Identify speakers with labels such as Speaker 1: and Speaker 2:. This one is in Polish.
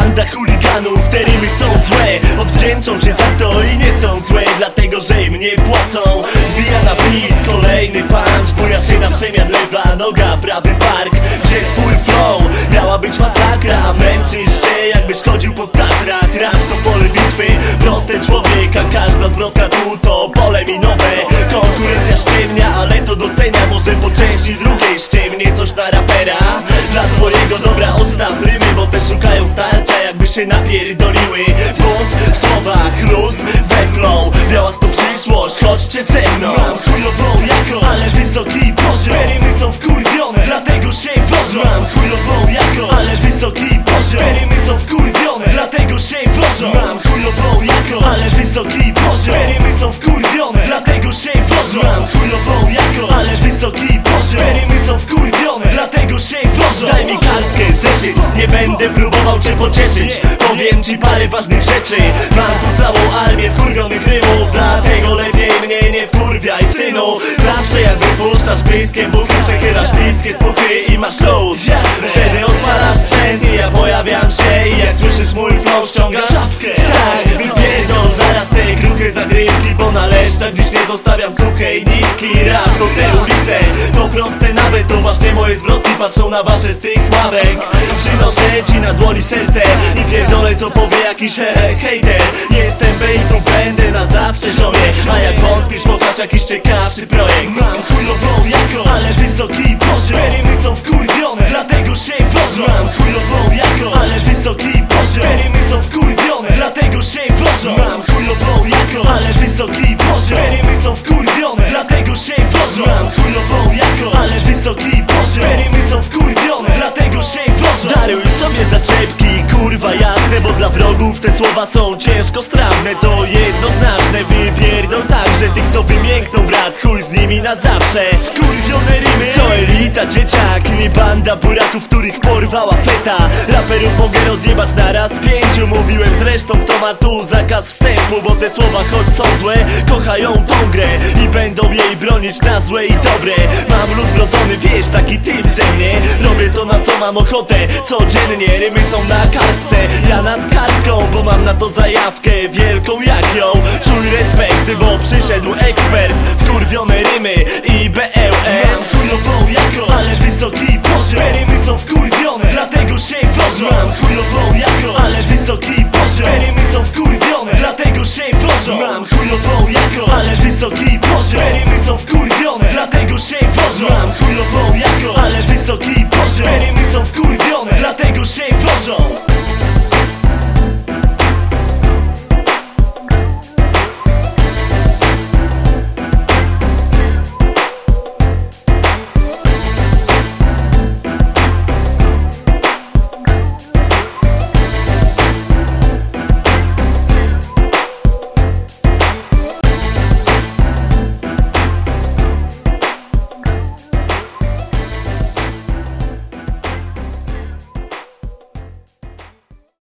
Speaker 1: Banda chuliganów, te rymy są złe. Odwdzięczą się za to i nie są złe Dlatego, że im nie płacą. Bija na beat, kolejny punch Buja się na przemian, lewa noga, prawy park. Gdzie twój flow? Miała być masakra Męczysz się, jakbyś chodził po tatrach. Rap to pole bitwy, proste człowieka Każda zwrotka tu to pole minowe. Starcia jakby się napierdoliły. Bunt w słowach, luz we flow Miała to przyszłość, chodźcie ze mną. Mam chujową jakość, ale wysoki poziom. Rymy są wkurwione, dlatego się wożą. Mam chujową jakość, ale wysoki poziom. Rymy są wkurwione, dlatego się wożą. Mam chujową jakość, ale wysoki będę próbował cię pocieszyć. Powiem ci parę ważnych rzeczy. Mam tu całą armię wkurwionych rymów Dlatego lepiej mnie nie wkurwiaj synu. Zawsze jak wypuszczasz bliskie buki Przechylasz niskie spuchy i masz luz. Wtedy odpalasz sprzęt i ja pojawiam się I jak słyszysz mój flow ściągasz Tak, wypierdol zaraz te kruche zagrywki Bo na leszczach dziś nie zostawiam suchej nitki. Rap to te ulice, to proste nawet To właśnie moje zwrotki patrzą na wasze z tych ławek. Przynoszę ci na dłoni serce I pierdolę co powie jakiś he, he, hejter. Jestem B i tu będę na zawsze ziomie A jak wątpisz pokaż jakiś ciekawszy projekt. Mam chujową wrogów te słowa są ciężko strawne. To jednoznaczne, wypierdol także Tych co wymiękną brat, chuj z nimi na zawsze. Wkurwione rymy. To elita dzieciak, nie banda buraków Których porwała feta. Raperów mogę rozjebać na raz pięciu. Mówiłem zresztą kto ma tu zakaz wstępu Bo te słowa choć są złe, kochają tą grę Będą jej bronić na złe i dobre. Mam lud wrodzony, wiesz, taki typ ze mnie. Robię to na co mam ochotę. Codziennie rymy są na kartce. Ja nad kartką, bo mam na to zajawkę Wielką jak ją. Czuj respekt, bo przyszedł ekspert. Wkurwione rymy i BLS Mam chujową jakość, ale wysoki poziom. Te rymy są wkurwione, dlatego się wożą Mam chujową jakość, ale wysoki poziom. Te rymy są wkurwione, dlatego się wożą Mam chujową jakość, ale wysoki poziom. ready